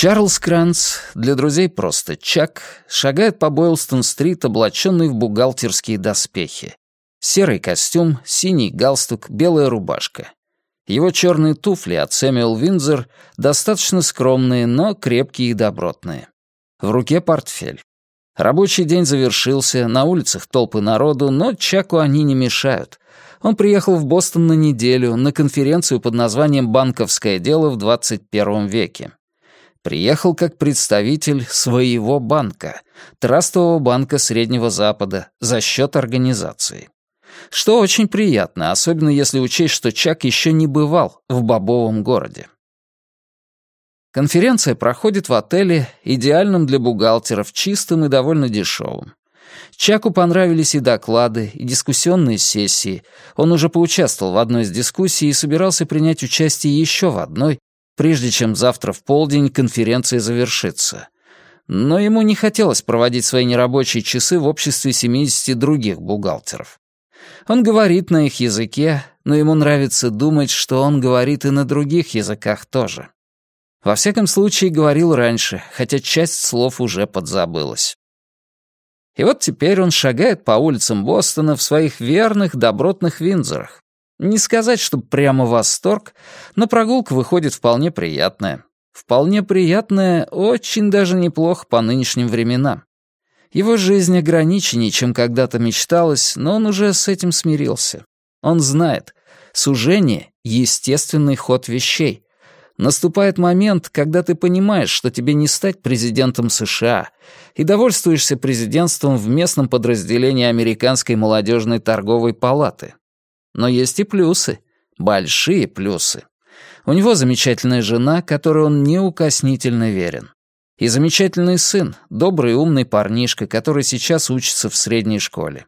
Чарльз Кранц, для друзей просто Чак, шагает по Бойлстон-стрит, облаченный в бухгалтерские доспехи. Серый костюм, синий галстук, белая рубашка. Его черные туфли от Сэмюэл Виндзор достаточно скромные, но крепкие и добротные. В руке портфель. Рабочий день завершился, на улицах толпы народу, но Чаку они не мешают. Он приехал в Бостон на неделю, на конференцию под названием «Банковское дело в 21 веке». Приехал как представитель своего банка, Трастового банка Среднего Запада, за счет организации. Что очень приятно, особенно если учесть, что Чак еще не бывал в бобовом городе. Конференция проходит в отеле, идеальном для бухгалтеров, чистым и довольно дешевым. Чаку понравились и доклады, и дискуссионные сессии. Он уже поучаствовал в одной из дискуссий и собирался принять участие еще в одной, прежде чем завтра в полдень конференция завершится. Но ему не хотелось проводить свои нерабочие часы в обществе 70 других бухгалтеров. Он говорит на их языке, но ему нравится думать, что он говорит и на других языках тоже. Во всяком случае, говорил раньше, хотя часть слов уже подзабылась. И вот теперь он шагает по улицам Бостона в своих верных, добротных Винзорах. Не сказать, что прямо восторг, но прогулка выходит вполне приятная. Вполне приятная, очень даже неплохо по нынешним временам. Его жизнь ограниченнее, чем когда-то мечталось, но он уже с этим смирился. Он знает, сужение — естественный ход вещей, Наступает момент, когда ты понимаешь, что тебе не стать президентом США, и довольствуешься президентством в местном подразделении Американской молодежной торговой палаты. Но есть и плюсы, большие плюсы. У него замечательная жена, которой он неукоснительно верен. И замечательный сын, добрый умный парнишка, который сейчас учится в средней школе.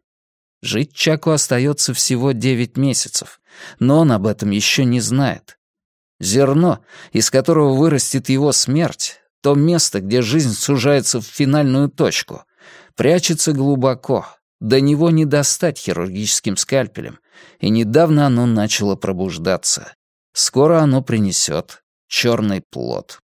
Жить Чаку остается всего 9 месяцев, но он об этом еще не знает. Зерно, из которого вырастет его смерть, то место, где жизнь сужается в финальную точку, прячется глубоко, до него не достать хирургическим скальпелем, и недавно оно начало пробуждаться. Скоро оно принесет черный плод.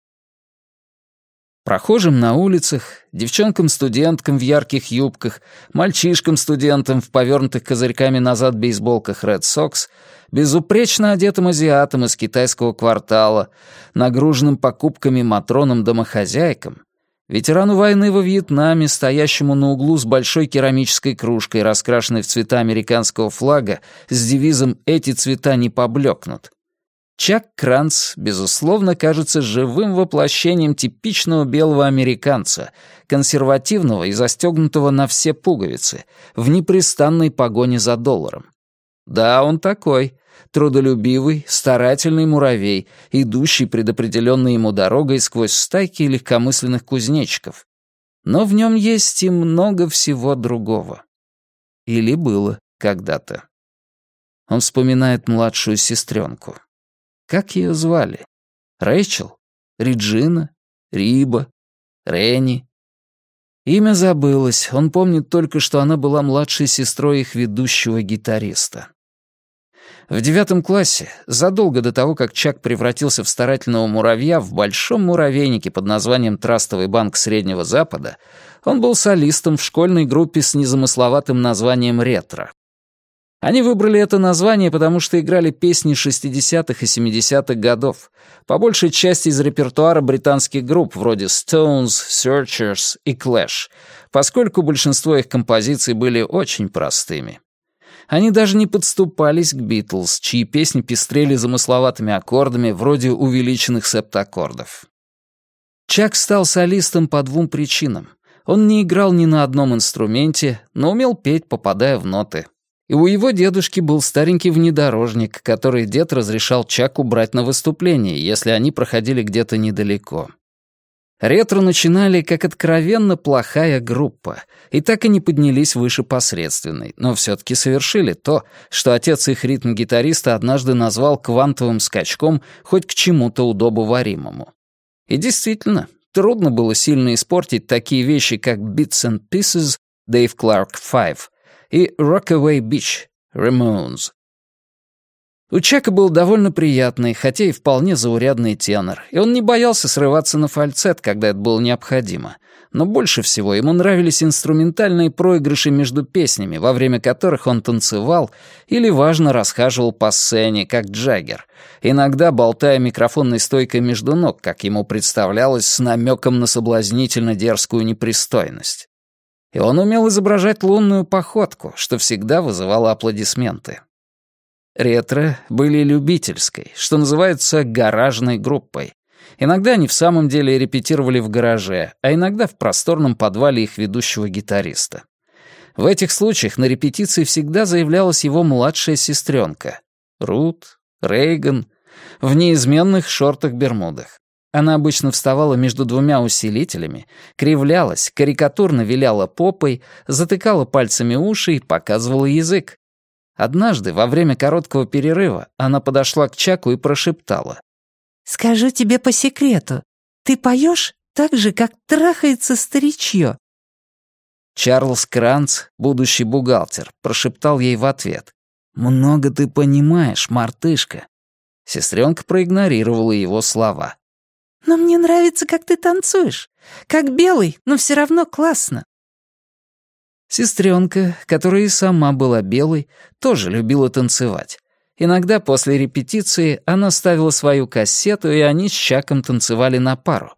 Прохожим на улицах, девчонкам-студенткам в ярких юбках, мальчишкам-студентам в повернутых козырьками назад бейсболках Red Sox, безупречно одетым азиатам из китайского квартала, нагруженным покупками матроном-домохозяйкам, ветерану войны во Вьетнаме, стоящему на углу с большой керамической кружкой, раскрашенной в цвета американского флага, с девизом «Эти цвета не поблекнут», Чак Кранц, безусловно, кажется живым воплощением типичного белого американца, консервативного и застегнутого на все пуговицы, в непрестанной погоне за долларом. Да, он такой, трудолюбивый, старательный муравей, идущий предопределенной ему дорогой сквозь стайки легкомысленных кузнечиков. Но в нем есть и много всего другого. Или было когда-то. Он вспоминает младшую сестренку. Как ее звали? Рэйчел? Реджина? Риба? Ренни? Имя забылось, он помнит только, что она была младшей сестрой их ведущего гитариста. В девятом классе, задолго до того, как Чак превратился в старательного муравья в большом муравейнике под названием «Трастовый банк Среднего Запада», он был солистом в школьной группе с незамысловатым названием «Ретро». Они выбрали это название, потому что играли песни 60-х и 70-х годов, по большей части из репертуара британских групп вроде Stones, Searchers и Clash, поскольку большинство их композиций были очень простыми. Они даже не подступались к Битлз, чьи песни пестрели замысловатыми аккордами вроде увеличенных септаккордов. Чак стал солистом по двум причинам. Он не играл ни на одном инструменте, но умел петь, попадая в ноты. И у его дедушки был старенький внедорожник, который дед разрешал Чаку брать на выступление, если они проходили где-то недалеко. Ретро начинали как откровенно плохая группа, и так и не поднялись выше посредственной, но все-таки совершили то, что отец их ритм-гитариста однажды назвал квантовым скачком хоть к чему-то удобоваримому. И действительно, трудно было сильно испортить такие вещи, как Bits and Pieces, Dave Clark Five, и Rockaway Beach, Ramones. У Чака был довольно приятный, хотя и вполне заурядный тенор, и он не боялся срываться на фальцет, когда это было необходимо. Но больше всего ему нравились инструментальные проигрыши между песнями, во время которых он танцевал или важно расхаживал по сцене, как Джаггер, иногда болтая микрофонной стойкой между ног, как ему представлялось, с намеком на соблазнительно дерзкую непристойность. И он умел изображать лунную походку, что всегда вызывало аплодисменты. Ретро были любительской, что называется гаражной группой. Иногда они в самом деле репетировали в гараже, а иногда в просторном подвале их ведущего гитариста. В этих случаях на репетиции всегда заявлялась его младшая сестренка. Рут, Рейган, в неизменных шортах-бермудах. Она обычно вставала между двумя усилителями, кривлялась, карикатурно виляла попой, затыкала пальцами уши и показывала язык. Однажды, во время короткого перерыва, она подошла к Чаку и прошептала. «Скажу тебе по секрету, ты поешь так же, как трахается старичье». Чарльз Кранц, будущий бухгалтер, прошептал ей в ответ. «Много ты понимаешь, мартышка». Сестренка проигнорировала его слова. «Но мне нравится, как ты танцуешь. Как белый, но все равно классно. Сестренка, которая и сама была белой, тоже любила танцевать. Иногда после репетиции она ставила свою кассету, и они с Чаком танцевали на пару.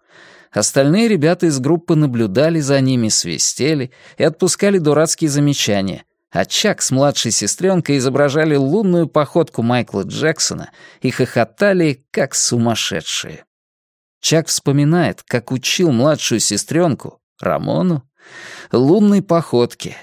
Остальные ребята из группы наблюдали за ними, свистели и отпускали дурацкие замечания, а Чак с младшей сестренкой изображали лунную походку Майкла Джексона и хохотали, как сумасшедшие. Чак вспоминает, как учил младшую сестренку, Рамону, лунной походки,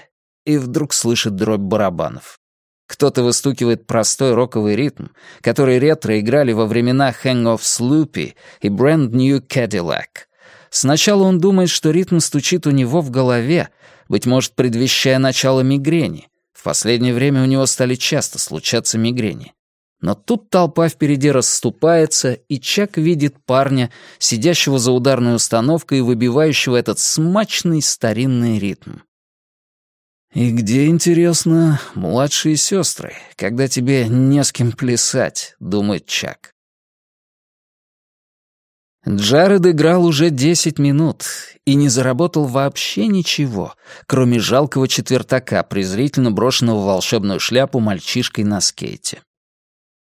и вдруг слышит дробь барабанов. Кто-то выстукивает простой роковый ритм, который ретро играли во времена Hang of Sloopy и Brand New Cadillac. Сначала он думает, что ритм стучит у него в голове, быть может, предвещая начало мигрени. В последнее время у него стали часто случаться мигрени. Но тут толпа впереди расступается, и Чак видит парня, сидящего за ударной установкой и выбивающего этот смачный старинный ритм. «И где, интересно, младшие сестры, когда тебе не с кем плясать?» — думает Чак. Джаред играл уже десять минут и не заработал вообще ничего, кроме жалкого четвертака, презрительно брошенного в волшебную шляпу мальчишкой на скейте.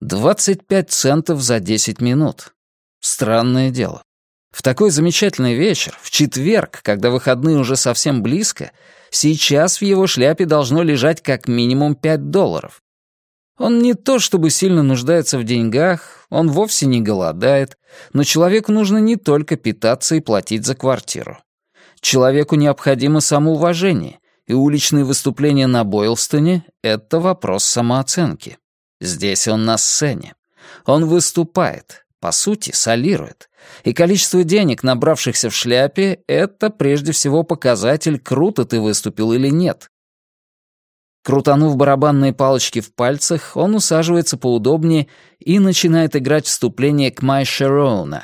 25 центов за 10 минут. Странное дело. В такой замечательный вечер, в четверг, когда выходные уже совсем близко, сейчас в его шляпе должно лежать как минимум 5 долларов. Он не то чтобы сильно нуждается в деньгах, он вовсе не голодает, но человеку нужно не только питаться и платить за квартиру. Человеку необходимо самоуважение, и уличные выступления на Бойлстоне — это вопрос самооценки. Здесь он на сцене. Он выступает, по сути, солирует. И количество денег, набравшихся в шляпе, это прежде всего показатель, круто ты выступил или нет. Крутанув барабанные палочки в пальцах, он усаживается поудобнее и начинает играть вступление к «My Sharona».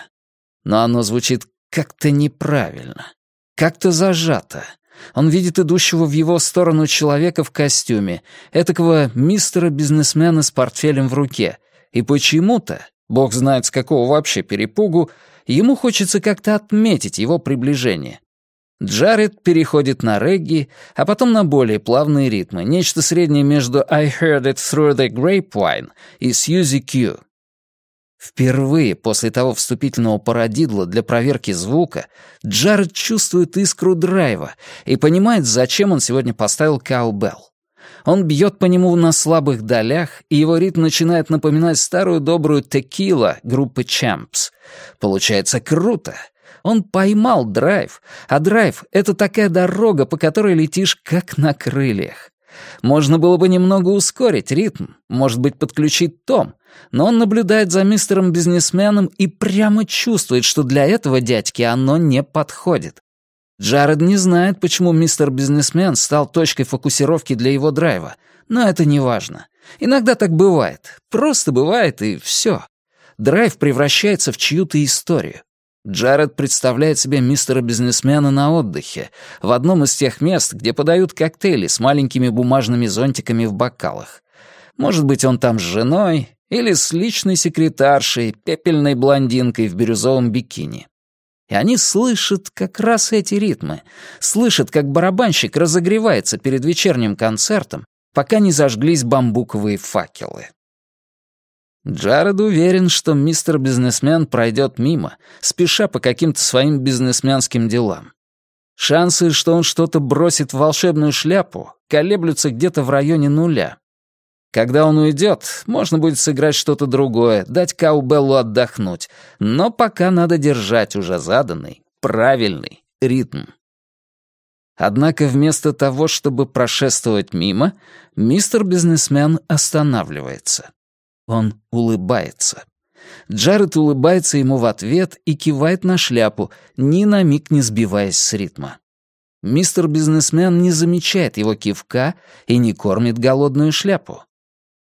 Но оно звучит как-то неправильно, как-то зажато. Он видит идущего в его сторону человека в костюме, этакого мистера-бизнесмена с портфелем в руке. И почему-то, бог знает с какого вообще перепугу, ему хочется как-то отметить его приближение. Джаред переходит на регги, а потом на более плавные ритмы, нечто среднее между «I heard it through the grapevine» и «Suzy Q». Впервые после того вступительного парадидла для проверки звука Джаред чувствует искру драйва и понимает, зачем он сегодня поставил каубелл. Он бьет по нему на слабых долях, и его ритм начинает напоминать старую добрую текила группы Champs. Получается круто. Он поймал драйв, а драйв — это такая дорога, по которой летишь как на крыльях. Можно было бы немного ускорить ритм, может быть, подключить том, но он наблюдает за мистером-бизнесменом и прямо чувствует, что для этого дядьки оно не подходит. Джаред не знает, почему мистер-бизнесмен стал точкой фокусировки для его драйва, но это не важно. Иногда так бывает. Просто бывает, и все. Драйв превращается в чью-то историю. Джаред представляет себе мистера-бизнесмена на отдыхе, в одном из тех мест, где подают коктейли с маленькими бумажными зонтиками в бокалах. Может быть, он там с женой, или с личной секретаршей, пепельной блондинкой в бирюзовом бикини. И они слышат как раз эти ритмы, слышат, как барабанщик разогревается перед вечерним концертом, пока не зажглись бамбуковые факелы. Джаред уверен, что мистер бизнесмен пройдет мимо, спеша по каким-то своим бизнесменским делам. Шансы, что он что-то бросит в волшебную шляпу, колеблются где-то в районе нуля. Когда он уйдет, можно будет сыграть что-то другое, дать Каубеллу отдохнуть, но пока надо держать уже заданный, правильный ритм. Однако вместо того, чтобы прошествовать мимо, мистер бизнесмен останавливается. Он улыбается. Джаред улыбается ему в ответ и кивает на шляпу, ни на миг не сбиваясь с ритма. Мистер бизнесмен не замечает его кивка и не кормит голодную шляпу.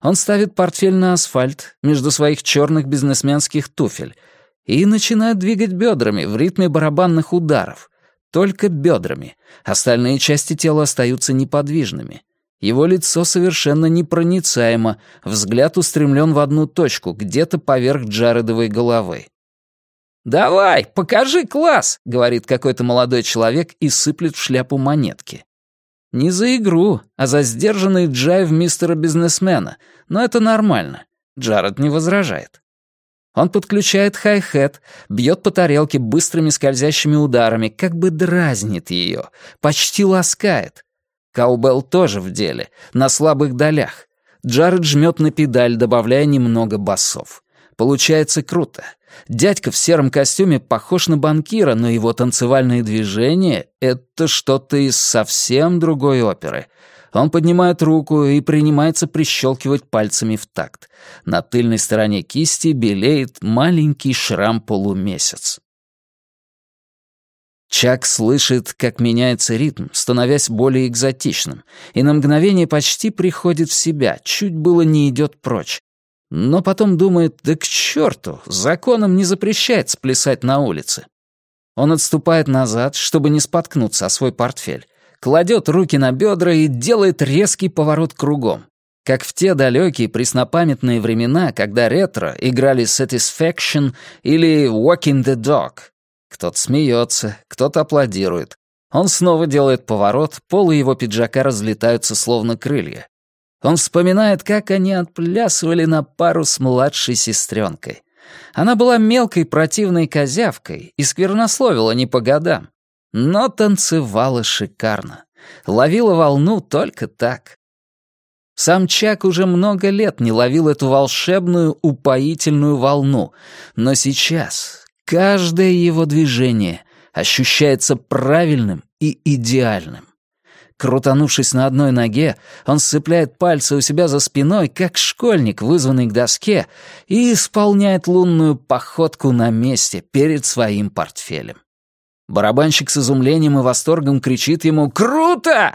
Он ставит портфель на асфальт между своих черных бизнесменских туфель и начинает двигать бедрами в ритме барабанных ударов. Только бедрами. Остальные части тела остаются неподвижными. Его лицо совершенно непроницаемо, взгляд устремлен в одну точку, где-то поверх Джаредовой головы. «Давай, покажи класс!» — говорит какой-то молодой человек и сыплет в шляпу монетки. Не за игру, а за сдержанный джайв мистера бизнесмена, но это нормально. Джаред не возражает. Он подключает хай-хет, бьет по тарелке быстрыми скользящими ударами, как бы дразнит ее, почти ласкает. Каубелл тоже в деле, на слабых долях. Джаред жмет на педаль, добавляя немного басов. Получается круто. Дядька в сером костюме похож на банкира, но его танцевальные движения — это что-то из совсем другой оперы. Он поднимает руку и принимается прищелкивать пальцами в такт. На тыльной стороне кисти белеет маленький шрам-полумесяц. Чак слышит, как меняется ритм, становясь более экзотичным, и на мгновение почти приходит в себя, чуть было не идет прочь. Но потом думает, да к черту, законом не запрещается плясать на улице. Он отступает назад, чтобы не споткнуться о свой портфель, кладет руки на бедра и делает резкий поворот кругом. Как в те далекие преснопамятные времена, когда ретро играли Satisfaction или Walking the Dog — кто-то смеется, кто-то аплодирует. Он снова делает поворот, полы его пиджака разлетаются словно крылья. Он вспоминает, как они отплясывали на пару с младшей сестренкой. Она была мелкой противной козявкой и сквернословила не по годам. Но танцевала шикарно. Ловила волну только так. Сам Чак уже много лет не ловил эту волшебную, упоительную волну. Но сейчас, Каждое его движение ощущается правильным и идеальным. Крутанувшись на одной ноге, он сцепляет пальцы у себя за спиной, как школьник, вызванный к доске, и исполняет лунную походку на месте перед своим портфелем. Барабанщик с изумлением и восторгом кричит ему «Круто!».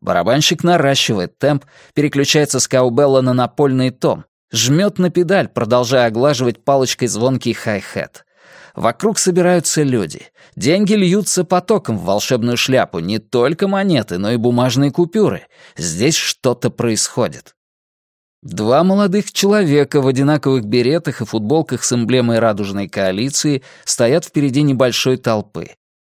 Барабанщик наращивает темп, переключается с каубелла на напольный том, жмет на педаль, продолжая оглаживать палочкой звонкий хай-хет. Вокруг собираются люди. Деньги льются потоком в волшебную шляпу. Не только монеты, но и бумажные купюры. Здесь что-то происходит. Два молодых человека в одинаковых беретах и футболках с эмблемой радужной коалиции стоят впереди небольшой толпы.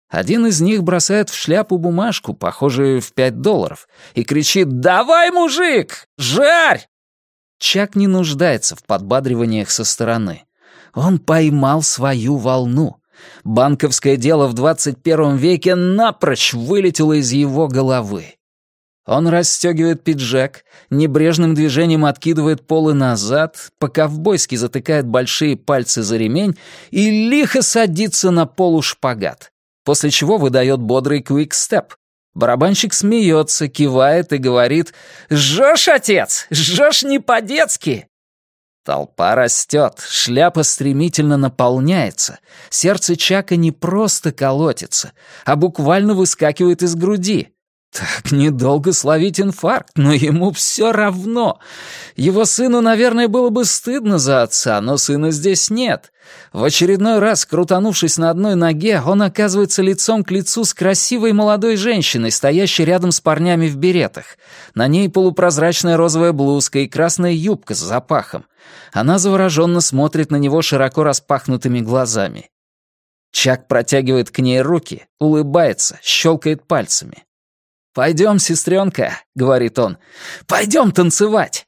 Один из них бросает в шляпу бумажку, похожую в пять долларов, и кричит «Давай, мужик! Жарь!» Чак не нуждается в подбадриваниях со стороны. Он поймал свою волну. Банковское дело в 21 веке напрочь вылетело из его головы. Он расстегивает пиджак, небрежным движением откидывает полы назад, по-ковбойски затыкает большие пальцы за ремень и лихо садится на полушпагат, после чего выдает бодрый квик-степ. Барабанщик смеется, кивает и говорит «Жжешь, отец, жжешь не по-детски!» Толпа растет, шляпа стремительно наполняется. Сердце Чака не просто колотится, а буквально выскакивает из груди. Так недолго словить инфаркт, но ему все равно. Его сыну, наверное, было бы стыдно за отца, но сына здесь нет. В очередной раз, крутанувшись на одной ноге, он оказывается лицом к лицу с красивой молодой женщиной, стоящей рядом с парнями в беретах. На ней полупрозрачная розовая блузка и красная юбка с запахом. Она завороженно смотрит на него широко распахнутыми глазами. Чак протягивает к ней руки, улыбается, щелкает пальцами. «Пойдем, сестренка», — говорит он. «Пойдем танцевать.